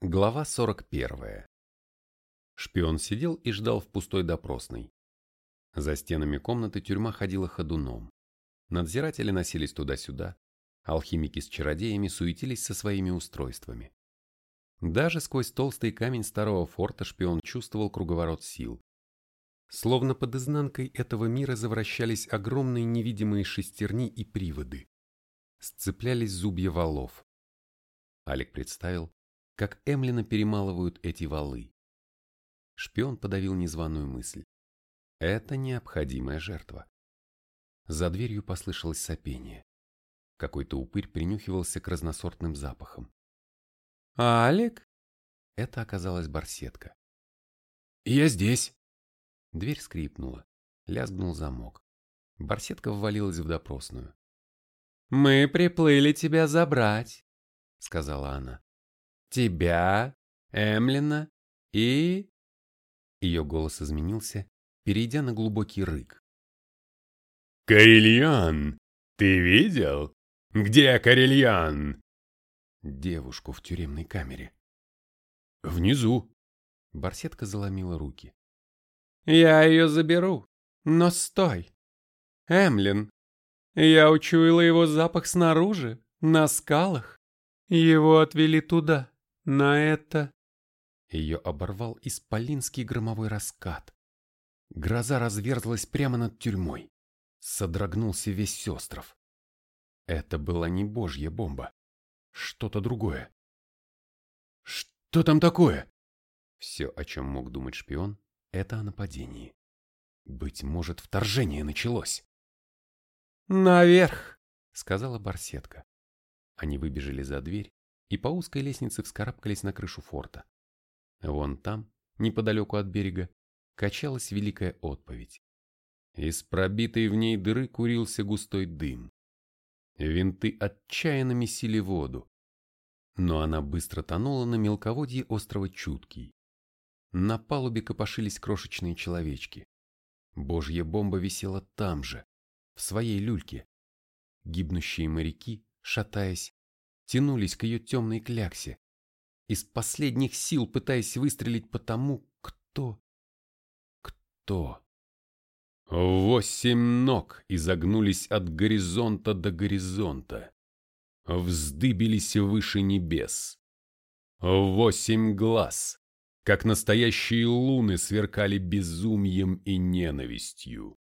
Глава 41. Шпион сидел и ждал в пустой допросной. За стенами комнаты тюрьма ходила ходуном. Надзиратели носились туда-сюда, алхимики с чародеями суетились со своими устройствами. Даже сквозь толстый камень старого форта шпион чувствовал круговорот сил. Словно под изнанкой этого мира завращались огромные невидимые шестерни и приводы. Сцеплялись зубья валов. Алик представил, как Эмлина перемалывают эти валы. Шпион подавил незваную мысль. Это необходимая жертва. За дверью послышалось сопение. Какой-то упырь принюхивался к разносортным запахам. «Алик?» Это оказалась барсетка. «Я здесь!» Дверь скрипнула. Лязгнул замок. Барсетка ввалилась в допросную. «Мы приплыли тебя забрать», — сказала она. Тебя, Эмлина и...» Ее голос изменился, перейдя на глубокий рык. «Карельян! Ты видел? Где Карельян?» Девушку в тюремной камере. «Внизу». Барсетка заломила руки. «Я ее заберу, но стой! Эмлин, я учуяла его запах снаружи, на скалах. Его отвели туда, на это... Ее оборвал исполинский громовой раскат. Гроза разверзлась прямо над тюрьмой. Содрогнулся весь остров. Это была не божья бомба. Что-то другое. Что там такое? Все, о чем мог думать шпион, это о нападении. Быть может, вторжение началось. «Наверх!» — сказала барсетка. Они выбежали за дверь и по узкой лестнице вскарабкались на крышу форта. Вон там, неподалеку от берега, качалась великая отповедь. Из пробитой в ней дыры курился густой дым. Винты отчаянно месили воду, но она быстро тонула на мелководье острова Чуткий. На палубе копошились крошечные человечки. Божья бомба висела там же, в своей люльке. Гибнущие моряки, шатаясь, тянулись к ее темной кляксе, из последних сил пытаясь выстрелить по тому, кто... Кто? Восемь ног изогнулись от горизонта до горизонта, вздыбились выше небес. Восемь глаз, как настоящие луны, сверкали безумием и ненавистью.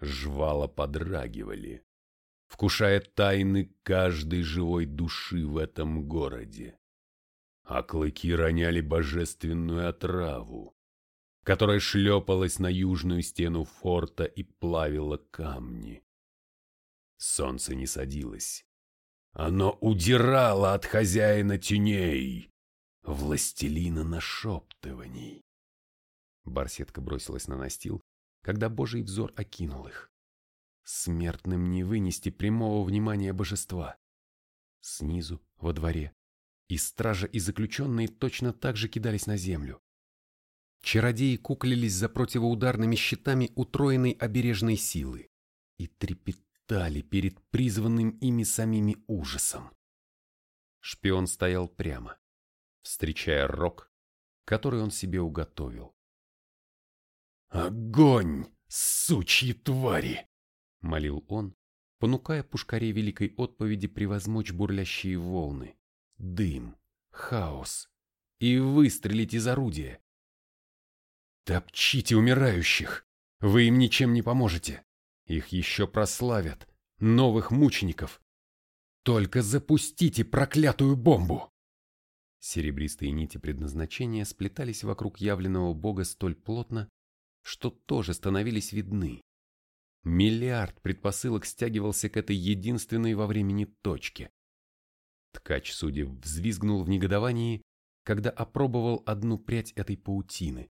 Жвала подрагивали вкушая тайны каждой живой души в этом городе. А клыки роняли божественную отраву, которая шлепалась на южную стену форта и плавила камни. Солнце не садилось. Оно удирало от хозяина теней, властелина нашептываний. Барсетка бросилась на настил, когда божий взор окинул их. Смертным не вынести прямого внимания божества. Снизу, во дворе, и стража, и заключенные точно так же кидались на землю. Чародеи куклились за противоударными щитами утроенной обережной силы и трепетали перед призванным ими самими ужасом. Шпион стоял прямо, встречая рок, который он себе уготовил. «Огонь, сучьи твари!» — молил он, понукая пушкарей великой отповеди превозмочь бурлящие волны, дым, хаос и выстрелить из орудия. «Топчите умирающих! Вы им ничем не поможете! Их еще прославят, новых мучеников! Только запустите проклятую бомбу!» Серебристые нити предназначения сплетались вокруг явленного бога столь плотно, что тоже становились видны. Миллиард предпосылок стягивался к этой единственной во времени точке. Ткач судеб взвизгнул в негодовании, когда опробовал одну прядь этой паутины,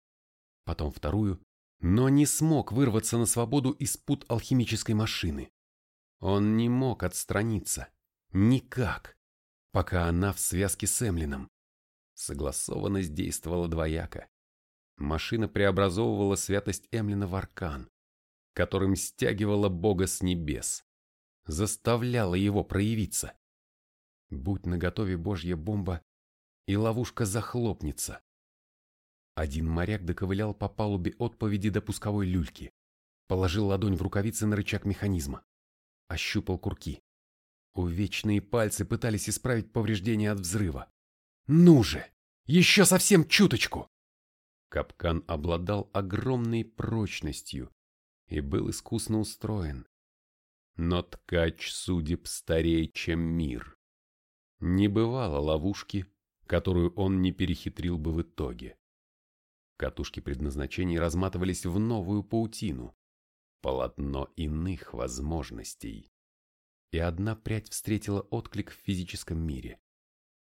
потом вторую, но не смог вырваться на свободу из пут алхимической машины. Он не мог отстраниться. Никак. Пока она в связке с Эмлином. Согласованность действовала двояко. Машина преобразовывала святость Эмлина в аркан которым стягивала Бога с небес, заставляла его проявиться. Будь наготове Божья бомба, и ловушка захлопнется. Один моряк доковылял по палубе отповеди до пусковой люльки, положил ладонь в рукавицы на рычаг механизма, ощупал курки. Увечные пальцы пытались исправить повреждения от взрыва. Ну же, еще совсем чуточку! Капкан обладал огромной прочностью и был искусно устроен. Но ткач судеб старей, чем мир. Не бывало ловушки, которую он не перехитрил бы в итоге. Катушки предназначений разматывались в новую паутину, полотно иных возможностей. И одна прядь встретила отклик в физическом мире.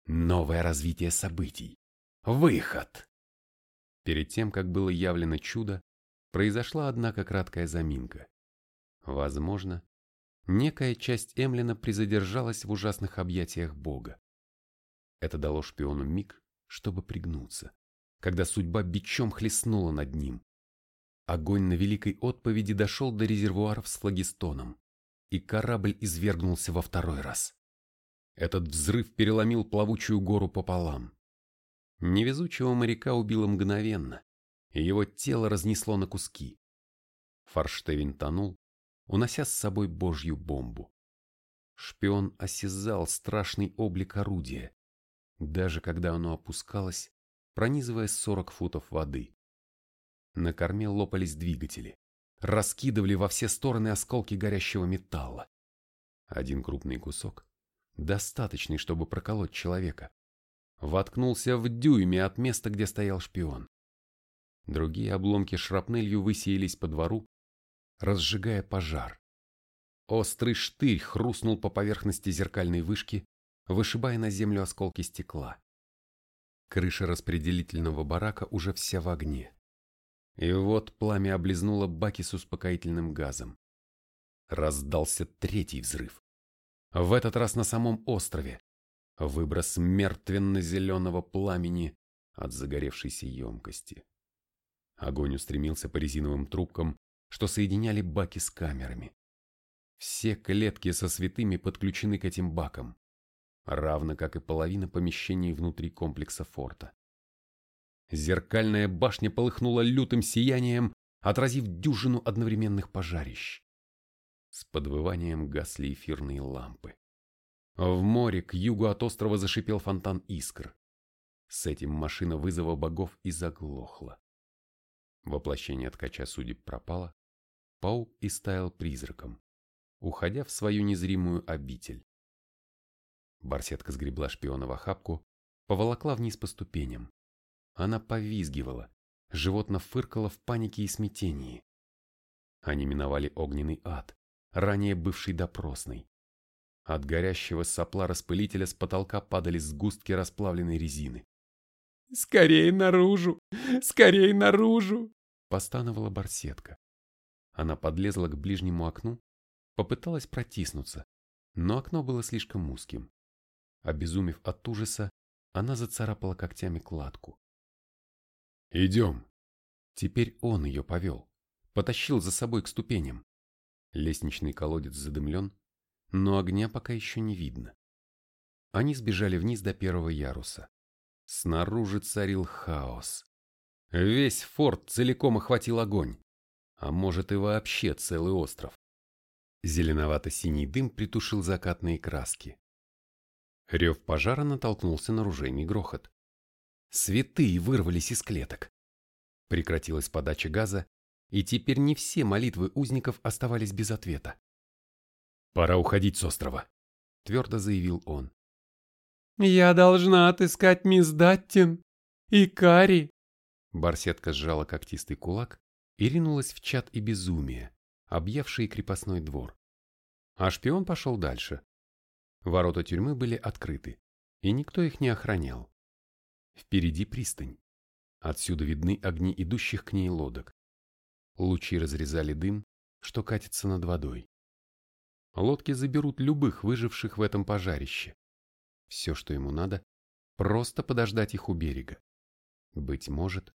Новое развитие событий. Выход! Перед тем, как было явлено чудо, произошла, однако, краткая заминка. Возможно, некая часть Эмлина призадержалась в ужасных объятиях Бога. Это дало шпиону миг, чтобы пригнуться когда судьба бичом хлестнула над ним. Огонь на великой отповеди дошел до резервуаров с флагистоном, и корабль извергнулся во второй раз. Этот взрыв переломил плавучую гору пополам. Невезучего моряка убило мгновенно, и его тело разнесло на куски. Форштевень тонул, унося с собой божью бомбу. Шпион осязал страшный облик орудия. Даже когда оно опускалось, пронизывая 40 футов воды. На корме лопались двигатели, раскидывали во все стороны осколки горящего металла. Один крупный кусок, достаточный, чтобы проколоть человека, воткнулся в дюйме от места, где стоял шпион. Другие обломки шрапнелью высеялись по двору, разжигая пожар. Острый штырь хрустнул по поверхности зеркальной вышки, вышибая на землю осколки стекла. Крыша распределительного барака уже вся в огне. И вот пламя облизнуло баки с успокоительным газом. Раздался третий взрыв. В этот раз на самом острове. Выброс мертвенно-зеленого пламени от загоревшейся емкости. Огонь устремился по резиновым трубкам, что соединяли баки с камерами. Все клетки со святыми подключены к этим бакам равно как и половина помещений внутри комплекса форта. Зеркальная башня полыхнула лютым сиянием, отразив дюжину одновременных пожарищ. С подвыванием гасли эфирные лампы. В море к югу от острова зашипел фонтан искр. С этим машина вызова богов и заглохла. Воплощение ткача судеб пропало, паук и стаял призраком, уходя в свою незримую обитель. Барсетка сгребла шпиона в охапку, поволокла вниз по ступеням. Она повизгивала, животно фыркало в панике и смятении. Они миновали огненный ад, ранее бывший допросный. От горящего сопла распылителя с потолка падали сгустки расплавленной резины. «Скорей наружу! Скорей наружу!» – постановала барсетка. Она подлезла к ближнему окну, попыталась протиснуться, но окно было слишком узким. Обезумев от ужаса, она зацарапала когтями кладку. «Идем!» Теперь он ее повел, потащил за собой к ступеням. Лестничный колодец задымлен, но огня пока еще не видно. Они сбежали вниз до первого яруса. Снаружи царил хаос. Весь форт целиком охватил огонь, а может и вообще целый остров. Зеленовато-синий дым притушил закатные краски. Рев пожара натолкнулся на ружейный грохот. Святые вырвались из клеток. Прекратилась подача газа, и теперь не все молитвы узников оставались без ответа. «Пора уходить с острова», — твердо заявил он. «Я должна отыскать мисс Даттин и Кари». Барсетка сжала когтистый кулак и ринулась в чат и безумие, объявшие крепостной двор. А шпион пошел дальше, Ворота тюрьмы были открыты, и никто их не охранял. Впереди пристань. Отсюда видны огни идущих к ней лодок. Лучи разрезали дым, что катится над водой. Лодки заберут любых выживших в этом пожарище. Все, что ему надо, просто подождать их у берега. Быть может,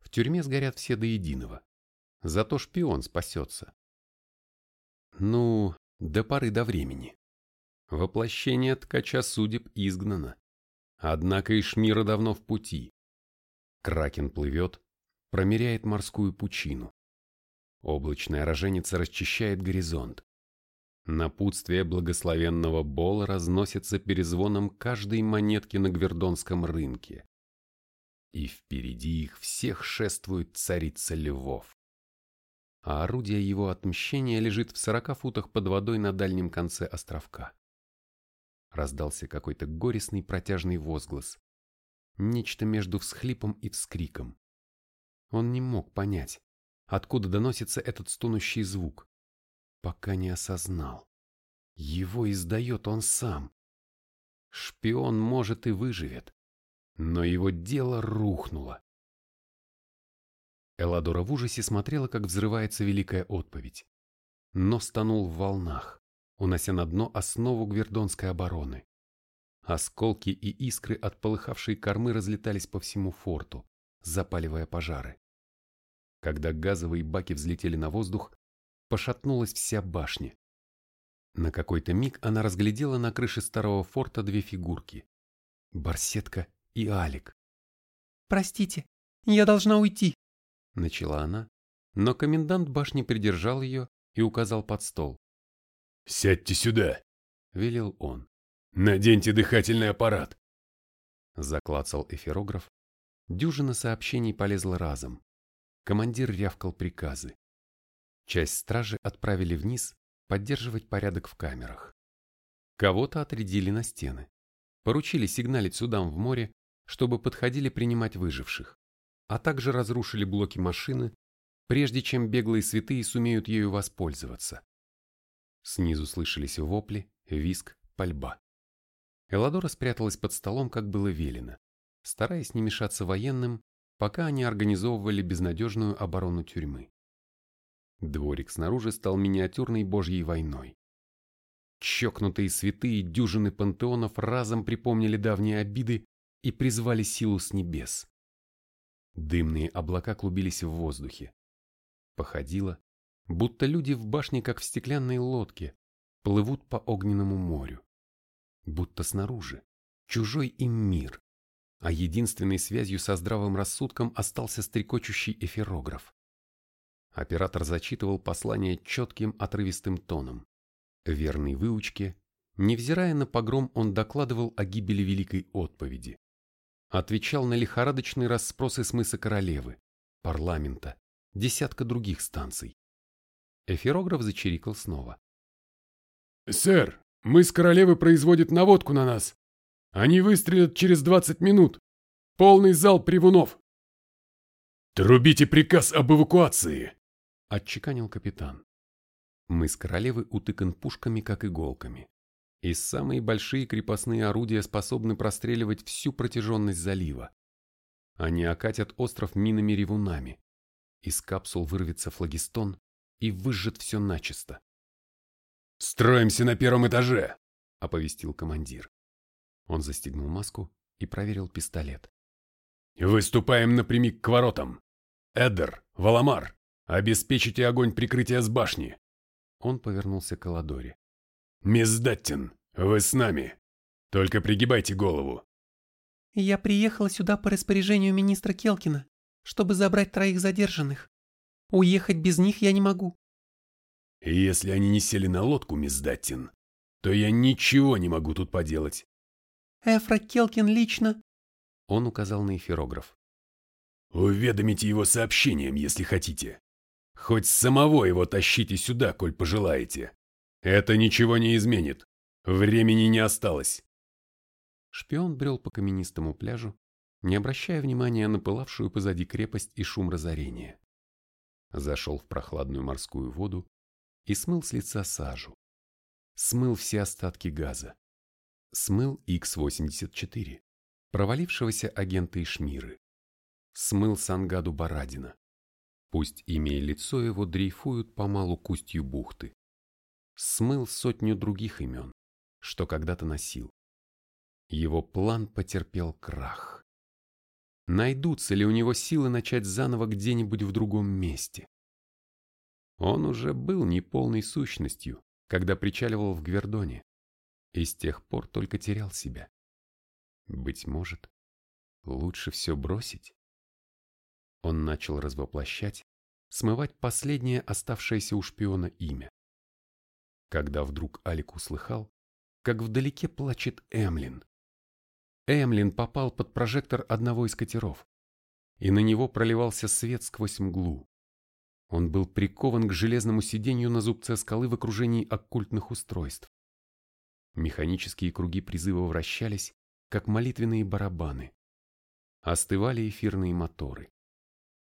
в тюрьме сгорят все до единого. Зато шпион спасется. Ну, до поры до времени. Воплощение ткача судеб изгнано. Однако Ишмира давно в пути. Кракен плывет, промеряет морскую пучину. Облачная роженица расчищает горизонт. Напутствие благословенного Бола разносится перезвоном каждой монетки на Гвердонском рынке. И впереди их всех шествует царица львов. А орудие его отмщения лежит в сорока футах под водой на дальнем конце островка. Раздался какой-то горестный протяжный возглас. Нечто между всхлипом и вскриком. Он не мог понять, откуда доносится этот стонущий звук, пока не осознал. Его издает он сам. Шпион, может, и выживет, но его дело рухнуло. Эладора в ужасе смотрела, как взрывается великая отповедь. Но стонул в волнах, унося на дно основу гвердонской обороны. Осколки и искры от полыхавшей кормы разлетались по всему форту, запаливая пожары. Когда газовые баки взлетели на воздух, пошатнулась вся башня. На какой-то миг она разглядела на крыше старого форта две фигурки – Барсетка и Алик. «Простите, я должна уйти», – начала она, но комендант башни придержал ее и указал под стол. «Сядьте сюда», – велел он. «Наденьте дыхательный аппарат». Заклацал эфирограф. Дюжина сообщений полезла разом. Командир рявкал приказы. Часть стражи отправили вниз поддерживать порядок в камерах. Кого-то отрядили на стены. Поручили сигналить судам в море, чтобы подходили принимать выживших, а также разрушили блоки машины, прежде чем беглые святые сумеют ею воспользоваться. Снизу слышались вопли, виск, пальба. Эладора спряталась под столом, как было велено, стараясь не мешаться военным пока они организовывали безнадежную оборону тюрьмы. Дворик снаружи стал миниатюрной божьей войной. Чокнутые святые дюжины пантеонов разом припомнили давние обиды и призвали силу с небес. Дымные облака клубились в воздухе. Походило, будто люди в башне, как в стеклянной лодке, плывут по огненному морю. Будто снаружи чужой им мир, а единственной связью со здравым рассудком остался стрекочущий эфирограф. Оператор зачитывал послание четким отрывистым тоном. Верный выучке, невзирая на погром, он докладывал о гибели Великой Отповеди. Отвечал на лихорадочные расспросы с мыса Королевы, парламента, десятка других станций. Эфирограф зачирикал снова. «Сэр, мыс Королевы производит наводку на нас. Они выстрелят через двадцать минут. Полный зал привунов. «Трубите приказ об эвакуации!» — отчеканил капитан. Мыс королевы утыкан пушками, как иголками. И самые большие крепостные орудия способны простреливать всю протяженность залива. Они окатят остров минами-ревунами. Из капсул вырвется флагистон и выжжет все начисто. «Строимся на первом этаже!» — оповестил командир. Он застегнул маску и проверил пистолет. «Выступаем напрямик к воротам. Эддер, Валамар, обеспечите огонь прикрытия с башни!» Он повернулся к Аладоре. «Мисс Даттин, вы с нами. Только пригибайте голову». «Я приехала сюда по распоряжению министра Келкина, чтобы забрать троих задержанных. Уехать без них я не могу». «Если они не сели на лодку, мисс Даттин, то я ничего не могу тут поделать. Эфра Келкин лично...» Он указал на эфирограф. «Уведомите его сообщением, если хотите. Хоть самого его тащите сюда, коль пожелаете. Это ничего не изменит. Времени не осталось». Шпион брел по каменистому пляжу, не обращая внимания на пылавшую позади крепость и шум разорения. Зашел в прохладную морскую воду и смыл с лица сажу. Смыл все остатки газа смыл Х-84, провалившегося агента Ишмиры. Смыл Сангаду Барадина. Пусть имя и лицо его дрейфуют помалу к устью бухты. Смыл сотню других имен, что когда-то носил. Его план потерпел крах. Найдутся ли у него силы начать заново где-нибудь в другом месте? Он уже был неполной сущностью, когда причаливал в Гвердоне и с тех пор только терял себя. Быть может, лучше все бросить? Он начал развоплощать, смывать последнее оставшееся у шпиона имя. Когда вдруг Алик услыхал, как вдалеке плачет Эмлин. Эмлин попал под прожектор одного из катеров, и на него проливался свет сквозь мглу. Он был прикован к железному сиденью на зубце скалы в окружении оккультных устройств. Механические круги призыва вращались, как молитвенные барабаны. Остывали эфирные моторы.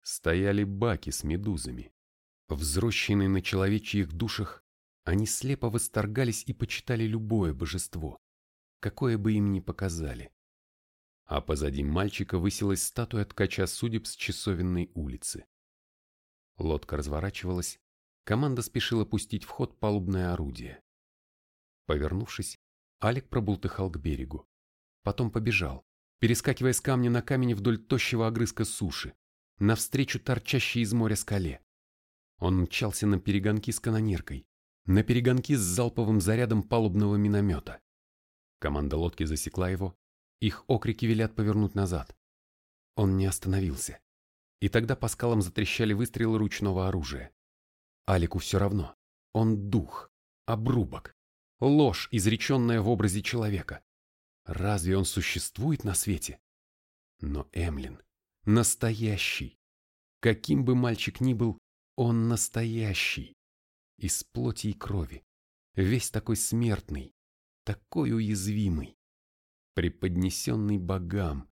Стояли баки с медузами. Взрощенные на человечьих душах, они слепо восторгались и почитали любое божество, какое бы им ни показали. А позади мальчика высилась статуя ткача судеб с часовенной улицы. Лодка разворачивалась, команда спешила пустить в ход палубное орудие. Повернувшись, Алик пробултыхал к берегу. Потом побежал, перескакивая с камня на камень вдоль тощего огрызка суши, навстречу торчащей из моря скале. Он мчался на перегонки с канонеркой, на перегонки с залповым зарядом палубного миномета. Команда лодки засекла его, их окрики велят повернуть назад. Он не остановился. И тогда по скалам затрещали выстрелы ручного оружия. Алику все равно. Он дух, обрубок, ложь, изреченная в образе человека. Разве он существует на свете? Но Эмлин настоящий. Каким бы мальчик ни был, он настоящий. Из плоти и крови. Весь такой смертный, такой уязвимый, преподнесенный богам.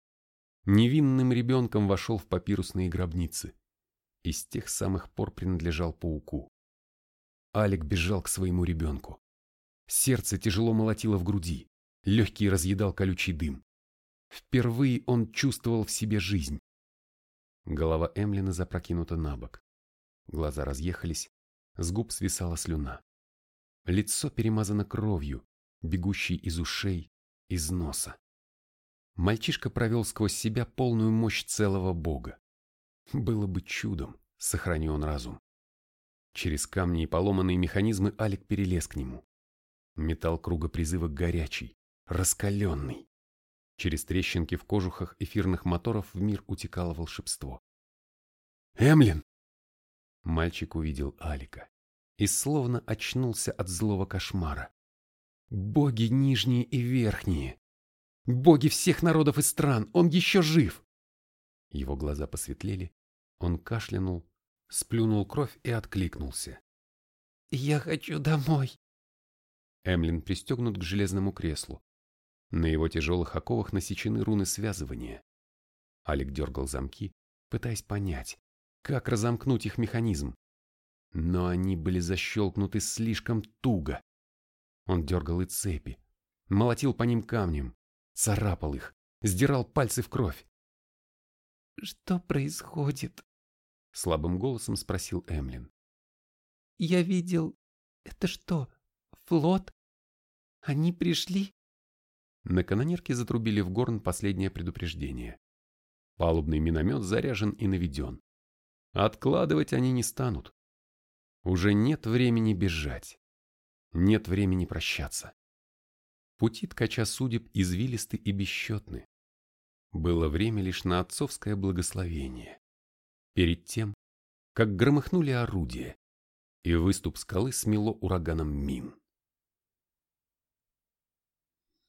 Невинным ребенком вошел в папирусные гробницы. И с тех самых пор принадлежал пауку. Алик бежал к своему ребенку. Сердце тяжело молотило в груди, легкий разъедал колючий дым. Впервые он чувствовал в себе жизнь. Голова Эмлина запрокинута на бок. Глаза разъехались, с губ свисала слюна. Лицо перемазано кровью, бегущей из ушей, из носа. Мальчишка провел сквозь себя полную мощь целого бога. Было бы чудом, сохрани он разум. Через камни и поломанные механизмы Алик перелез к нему. Металл круга призыва горячий, раскаленный. Через трещинки в кожухах эфирных моторов в мир утекало волшебство. «Эмлин!» Мальчик увидел Алика и словно очнулся от злого кошмара. «Боги нижние и верхние! Боги всех народов и стран! Он еще жив!» Его глаза посветлели, он кашлянул, сплюнул кровь и откликнулся. «Я хочу домой!» Эмлин пристегнут к железному креслу. На его тяжелых оковах насечены руны связывания. Алик дергал замки, пытаясь понять, как разомкнуть их механизм. Но они были защелкнуты слишком туго. Он дергал и цепи, молотил по ним камнем, царапал их, сдирал пальцы в кровь. «Что происходит?» — слабым голосом спросил Эмлин. «Я видел... Это что, Флот? Они пришли? На канонерке затрубили в горн последнее предупреждение. Палубный миномет заряжен и наведен. Откладывать они не станут. Уже нет времени бежать. Нет времени прощаться. Пути ткача судеб извилисты и бесчетны. Было время лишь на отцовское благословение. Перед тем, как громыхнули орудия, и выступ скалы смело ураганом мин.